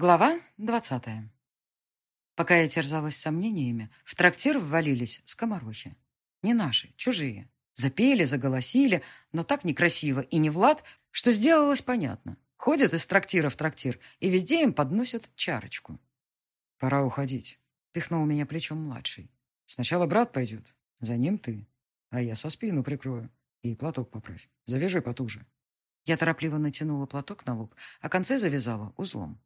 Глава двадцатая. Пока я терзалась сомнениями, в трактир ввалились скоморохи. Не наши, чужие. Запели, заголосили, но так некрасиво и не Влад, что сделалось понятно. Ходят из трактира в трактир, и везде им подносят чарочку. «Пора уходить», — пихнул меня плечом младший. «Сначала брат пойдет, за ним ты, а я со спину прикрою. И платок поправь, завяжи потуже». Я торопливо натянула платок на лоб, а концы завязала узлом.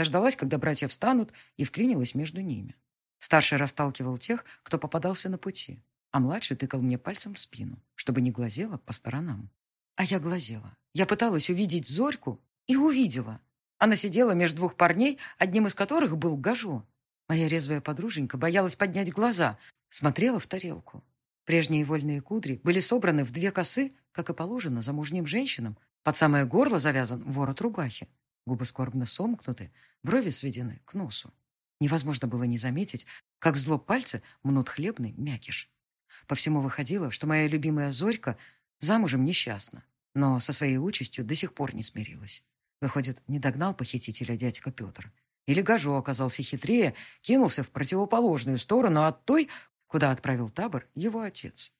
Дождалась, когда братья встанут, и вклинилась между ними. Старший расталкивал тех, кто попадался на пути, а младший тыкал мне пальцем в спину, чтобы не глазела по сторонам. А я глазела. Я пыталась увидеть Зорьку и увидела. Она сидела между двух парней, одним из которых был Гажо. Моя резвая подруженька боялась поднять глаза, смотрела в тарелку. Прежние вольные кудри были собраны в две косы, как и положено замужним женщинам. Под самое горло завязан ворот рубахи. Губы скорбно сомкнуты, брови сведены к носу. Невозможно было не заметить, как зло пальцы мнут хлебный мякиш. По всему выходило, что моя любимая Зорька замужем несчастна, но со своей участью до сих пор не смирилась. Выходит, не догнал похитителя дядька Петр. Или Гажо оказался хитрее, кинулся в противоположную сторону от той, куда отправил табор его отец.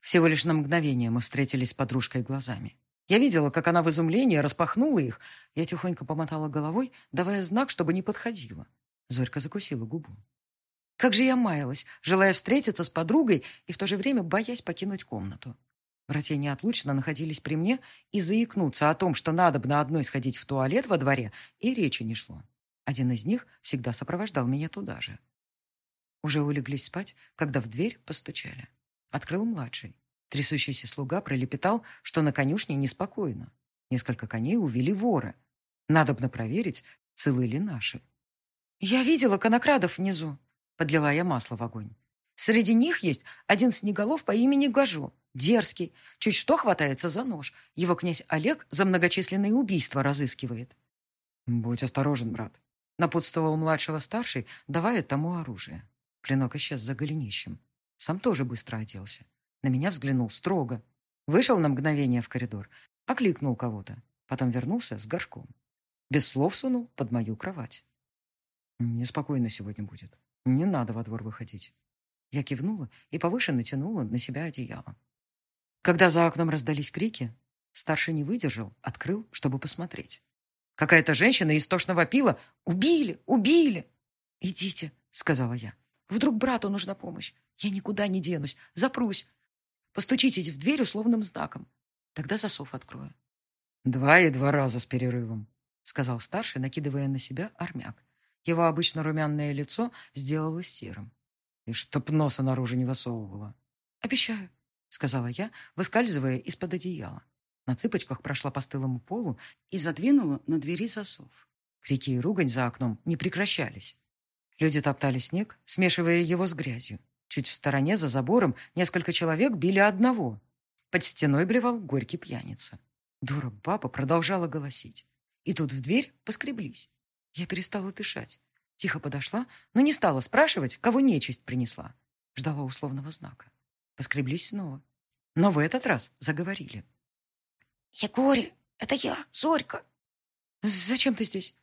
Всего лишь на мгновение мы встретились с подружкой глазами. Я видела, как она в изумлении распахнула их. Я тихонько помотала головой, давая знак, чтобы не подходила. Зорька закусила губу. Как же я маялась, желая встретиться с подругой и в то же время боясь покинуть комнату. Братья неотлучно находились при мне, и заикнуться о том, что надо бы на одной сходить в туалет во дворе, и речи не шло. Один из них всегда сопровождал меня туда же. Уже улеглись спать, когда в дверь постучали. Открыл младший. Трясущийся слуга пролепетал, что на конюшне неспокойно. Несколько коней увели воры. Надобно проверить, целы ли наши. «Я видела конокрадов внизу», — подлила я масло в огонь. «Среди них есть один снеголов по имени Гажо, дерзкий, чуть что хватается за нож. Его князь Олег за многочисленные убийства разыскивает». «Будь осторожен, брат», — напутствовал младшего старший, давая тому оружие. Клинок исчез за голенищем. Сам тоже быстро оделся. На меня взглянул строго. Вышел на мгновение в коридор, окликнул кого-то. Потом вернулся с горшком. Без слов сунул под мою кровать. Неспокойно сегодня будет. Не надо во двор выходить. Я кивнула и повыше натянула на себя одеяло. Когда за окном раздались крики, старший не выдержал, открыл, чтобы посмотреть. Какая-то женщина истошно вопила «Убили! Убили!» «Идите», — сказала я. «Вдруг брату нужна помощь? Я никуда не денусь, запрусь. Постучитесь в дверь условным знаком. Тогда засов открою. «Два и два раза с перерывом», — сказал старший, накидывая на себя армяк. Его обычно румяное лицо сделалось серым. И чтоб носа наружу не высовывала. «Обещаю», — сказала я, выскальзывая из-под одеяла. На цыпочках прошла по стылому полу и задвинула на двери засов. Крики и ругань за окном не прекращались. Люди топтали снег, смешивая его с грязью. Чуть в стороне, за забором, несколько человек били одного. Под стеной блевал горький пьяница. Дура баба продолжала голосить. И тут в дверь поскреблись. Я перестала дышать. Тихо подошла, но не стала спрашивать, кого нечисть принесла. Ждала условного знака. Поскреблись снова. Но в этот раз заговорили. «Егорий, это я, Зорька!» «Зачем ты здесь?»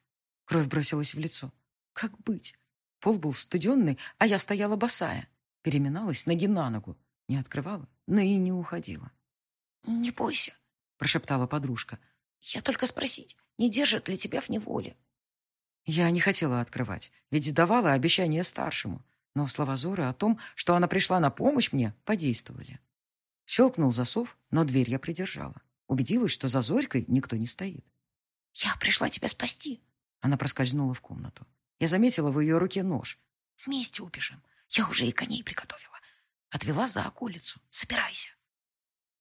Кровь бросилась в лицо. «Как быть?» Пол был студенный, а я стояла босая переминалась ноги на ногу, не открывала, но и не уходила. «Не бойся», — прошептала подружка. «Я только спросить, не держат ли тебя в неволе?» Я не хотела открывать, ведь давала обещание старшему, но слова Зоры о том, что она пришла на помощь мне, подействовали. Щелкнул засов, но дверь я придержала. Убедилась, что за Зорькой никто не стоит. «Я пришла тебя спасти!» Она проскользнула в комнату. Я заметила в ее руке нож. «Вместе убежим. Я уже и коней приготовила. Отвела за околицу. Собирайся.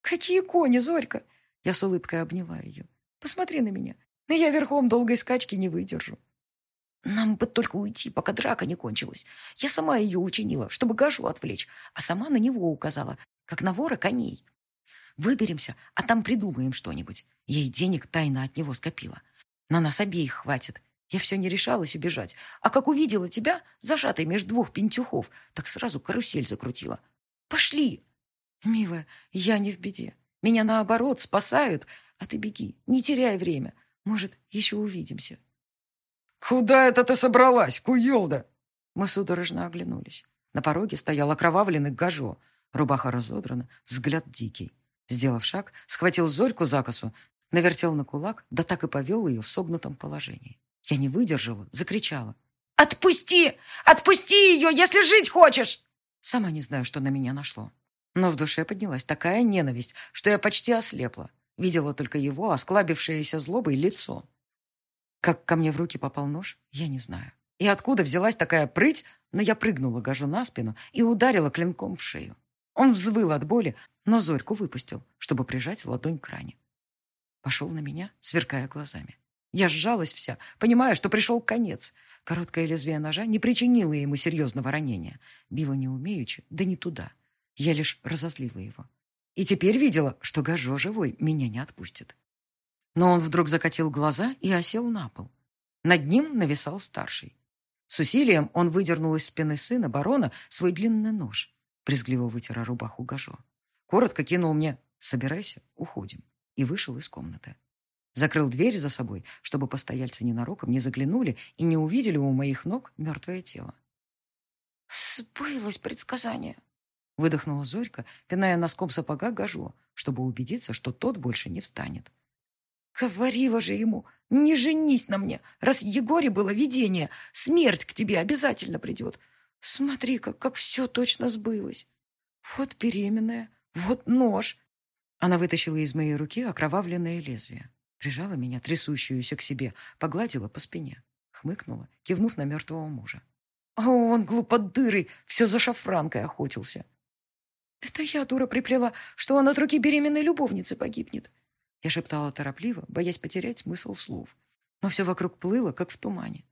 Какие кони, Зорька? Я с улыбкой обняла ее. Посмотри на меня. Но я верхом долгой скачки не выдержу. Нам бы только уйти, пока драка не кончилась. Я сама ее учинила, чтобы Гашу отвлечь, а сама на него указала, как на вора коней. Выберемся, а там придумаем что-нибудь. Ей денег тайно от него скопила. На нас обеих хватит. Я все не решалась убежать, а как увидела тебя, зажатой между двух пентюхов, так сразу карусель закрутила. Пошли! Милая, я не в беде. Меня, наоборот, спасают, а ты беги, не теряй время. Может, еще увидимся. «Куда это ты собралась, куелда?» Мы судорожно оглянулись. На пороге стоял окровавленный гажо. Рубаха разодрана, взгляд дикий. Сделав шаг, схватил Зорьку за косу, навертел на кулак, да так и повел ее в согнутом положении. Я не выдержала, закричала. «Отпусти! Отпусти ее, если жить хочешь!» Сама не знаю, что на меня нашло. Но в душе поднялась такая ненависть, что я почти ослепла. Видела только его осклабившееся злобой лицо. Как ко мне в руки попал нож, я не знаю. И откуда взялась такая прыть, но я прыгнула гажу на спину и ударила клинком в шею. Он взвыл от боли, но Зорьку выпустил, чтобы прижать ладонь к ране. Пошел на меня, сверкая глазами. Я сжалась вся, понимая, что пришел конец. Короткое лезвие ножа не причинило ему серьезного ранения. Било не умеючи, да не туда. Я лишь разозлила его. И теперь видела, что Гажо живой меня не отпустит. Но он вдруг закатил глаза и осел на пол. Над ним нависал старший. С усилием он выдернул из спины сына барона свой длинный нож, брезгливо вытера рубаху Гажо. Коротко кинул мне «Собирайся, уходим» и вышел из комнаты. Закрыл дверь за собой, чтобы постояльцы ненароком не заглянули и не увидели у моих ног мертвое тело. «Сбылось предсказание», — выдохнула Зорька, пиная носком сапога Гажо, чтобы убедиться, что тот больше не встанет. «Говорила же ему, не женись на мне, раз Егоре было видение, смерть к тебе обязательно придет. Смотри-ка, как все точно сбылось. Вот беременная, вот нож». Она вытащила из моей руки окровавленное лезвие, прижала меня, трясущуюся к себе, погладила по спине, хмыкнула, кивнув на мертвого мужа. А он, глуподырый, все за шафранкой охотился. «Это я, дура, приплела, что он от руки беременной любовницы погибнет», я шептала торопливо, боясь потерять смысл слов. Но все вокруг плыло, как в тумане.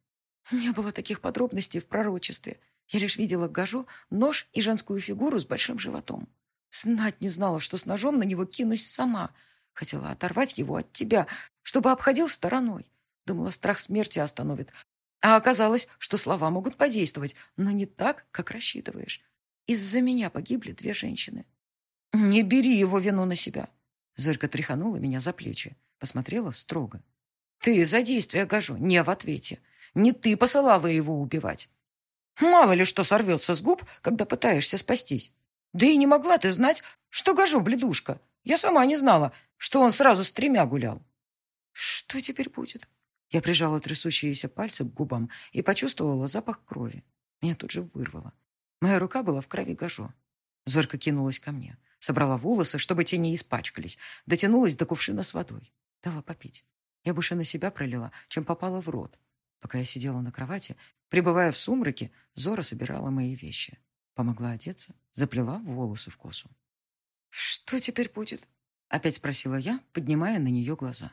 Не было таких подробностей в пророчестве. Я лишь видела гажу, нож и женскую фигуру с большим животом. Знать не знала, что с ножом на него кинусь сама. Хотела оторвать его от тебя, чтобы обходил стороной. Думала, страх смерти остановит. А оказалось, что слова могут подействовать, но не так, как рассчитываешь. Из-за меня погибли две женщины. Не бери его вину на себя. Зорька тряханула меня за плечи, посмотрела строго. «Ты за действие, Гажу, не в ответе. Не ты посылала его убивать. Мало ли что сорвется с губ, когда пытаешься спастись. Да и не могла ты знать, что Гажу бледушка. Я сама не знала, что он сразу с тремя гулял». «Что теперь будет?» Я прижала трясущиеся пальцы к губам и почувствовала запах крови. Меня тут же вырвало. Моя рука была в крови Гажо. Зорька кинулась ко мне. Собрала волосы, чтобы те не испачкались. Дотянулась до кувшина с водой. Дала попить. Я больше на себя пролила, чем попала в рот. Пока я сидела на кровати, пребывая в сумраке, Зора собирала мои вещи. Помогла одеться, заплела волосы в косу. «Что теперь будет?» — опять спросила я, поднимая на нее глаза.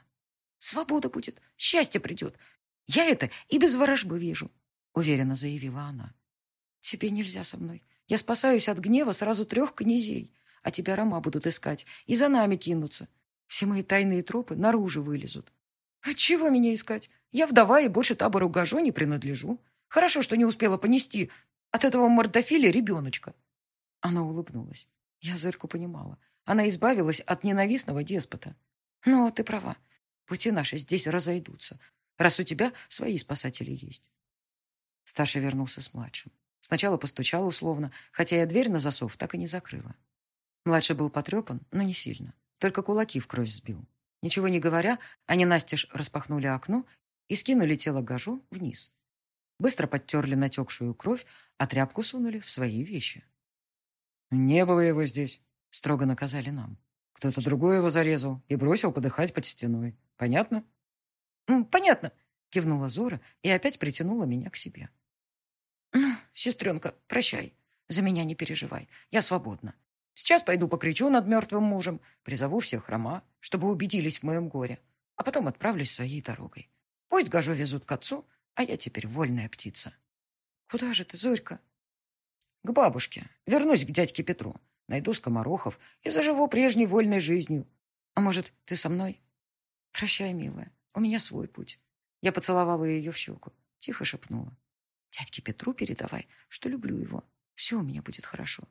«Свобода будет, счастье придет. Я это и без ворожбы вижу», — уверенно заявила она. «Тебе нельзя со мной. Я спасаюсь от гнева сразу трех князей а тебя Рома будут искать и за нами кинутся. Все мои тайные тропы наружу вылезут. А чего меня искать? Я вдова и больше табору Гажо не принадлежу. Хорошо, что не успела понести от этого мордофиля ребеночка. Она улыбнулась. Я Зорьку понимала. Она избавилась от ненавистного деспота. Но ты права. Пути наши здесь разойдутся, раз у тебя свои спасатели есть. Старший вернулся с младшим. Сначала постучал условно, хотя я дверь на засов так и не закрыла. Младший был потрепан, но не сильно. Только кулаки в кровь сбил. Ничего не говоря, они настежь распахнули окно и скинули тело Гажу вниз. Быстро подтерли натекшую кровь, а тряпку сунули в свои вещи. «Не было его здесь», — строго наказали нам. «Кто-то другой его зарезал и бросил подыхать под стеной. Понятно?» «Понятно», — кивнула Зора и опять притянула меня к себе. «Ну, сестренка, прощай. За меня не переживай. Я свободна. Сейчас пойду покричу над мертвым мужем, призову всех Рома, чтобы убедились в моем горе, а потом отправлюсь своей дорогой. Пусть Гажо везут к отцу, а я теперь вольная птица. Куда же ты, Зорька? К бабушке. Вернусь к дядьке Петру. Найду скоморохов и заживу прежней вольной жизнью. А может, ты со мной? Прощай, милая. У меня свой путь. Я поцеловала ее в щеку. Тихо шепнула. Дядьке Петру передавай, что люблю его. Все у меня будет хорошо.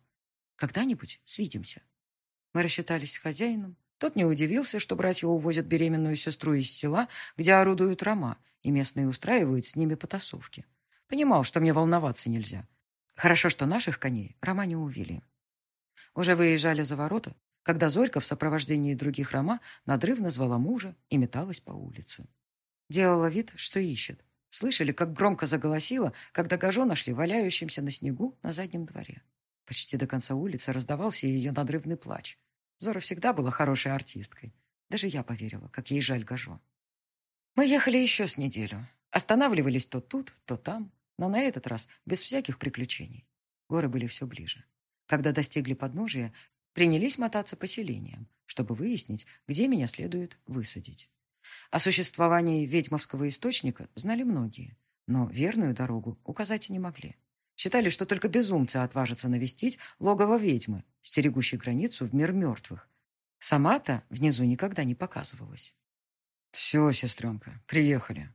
Когда-нибудь свидимся. Мы рассчитались с хозяином. Тот не удивился, что братья увозят беременную сестру из села, где орудуют Рома, и местные устраивают с ними потасовки. Понимал, что мне волноваться нельзя. Хорошо, что наших коней Рома не увели. Уже выезжали за ворота, когда Зорька в сопровождении других Рома надрывно звала мужа и металась по улице. Делала вид, что ищет. Слышали, как громко заголосила, когда Гажо нашли валяющимся на снегу на заднем дворе. Почти до конца улицы раздавался ее надрывный плач. Зора всегда была хорошей артисткой. Даже я поверила, как ей жаль Гажо. Мы ехали еще с неделю. Останавливались то тут, то там, но на этот раз без всяких приключений. Горы были все ближе. Когда достигли подножия, принялись мотаться поселением, чтобы выяснить, где меня следует высадить. О существовании ведьмовского источника знали многие, но верную дорогу указать не могли. Считали, что только безумцы отважатся навестить логово ведьмы, стерегущей границу в мир мертвых. Сама-то внизу никогда не показывалась. «Все, сестренка, приехали».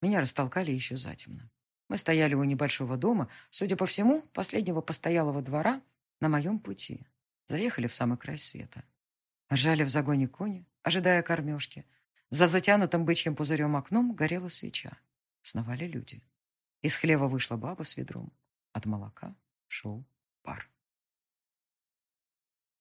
Меня растолкали еще затемно. Мы стояли у небольшого дома, судя по всему, последнего постоялого двора на моем пути. Заехали в самый край света. Ржали в загоне кони, ожидая кормежки. За затянутым бычьим пузырем окном горела свеча. Сновали люди. Из хлева вышла баба с ведром. От молока шел пар.